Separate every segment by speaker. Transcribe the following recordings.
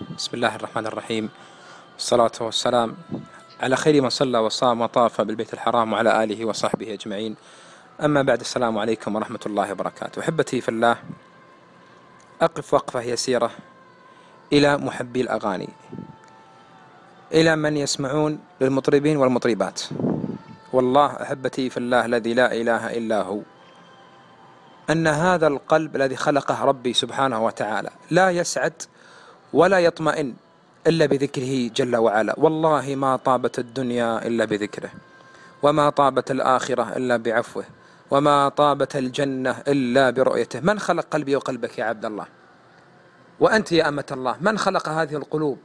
Speaker 1: بسم الله الرحمن الرحيم. والصلاة والسلام على خير من صلى وصام وطاف بالبيت الحرام وعلى آله وصحبه أجمعين. أما بعد السلام عليكم ورحمة الله وبركاته. أحبتي في الله أقف وقفة يسيرة إلى محبي الأغاني إلى من يسمعون للمطربين والمطربات. والله أحبتي في الله الذي لا إله إلا هو أن هذا القلب الذي خلقه ربي سبحانه وتعالى لا يسعد ولا يطمئن إلا بذكره جل وعلا. والله ما طابت الدنيا إلا بذكره وما طابت الآخرة إلا بعفوه وما طابت الجنة إلا برؤيته. من خلق قلبي وقلبك يا عبد الله؟ وأنت يا أمة الله. من خلق هذه القلوب؟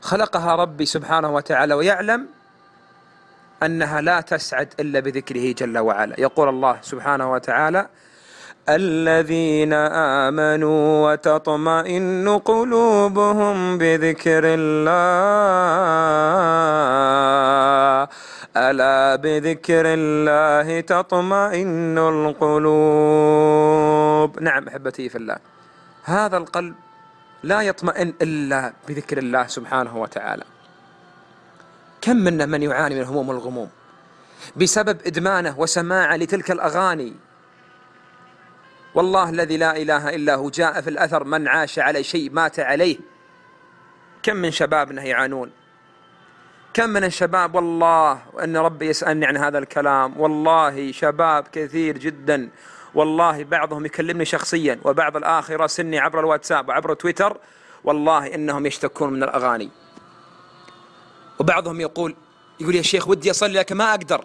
Speaker 1: خلقها ربي سبحانه وتعالى ويعلم أنها لا تسعد إلا بذكره جل وعلا. يقول الله سبحانه وتعالى الذين آمنوا وتطمئن قلوبهم بذكر الله. ألا بذكر الله تطمئن القلوب. نعم أحبتي في الله هذا القلب لا يطمئن إلا بذكر الله سبحانه وتعالى. كم منا من يعاني من الهموم والغموم بسبب إدمانه وسماعه لتلك الأغاني. والله الذي لا إله إلا هو جاء في الأثر من عاش على شيء مات عليه. كم من شبابنا يعانون؟ كم من الشباب والله وأن ربي يسألني عن هذا الكلام. والله شباب كثير جدا. والله بعضهم يكلمني شخصيا وبعض الآخر يراسلني عبر الواتساب وعبر تويتر. والله إنهم يشتكون من الأغاني. وبعضهم يقول يقول يا شيخ ودي أصلي لك ما أقدر.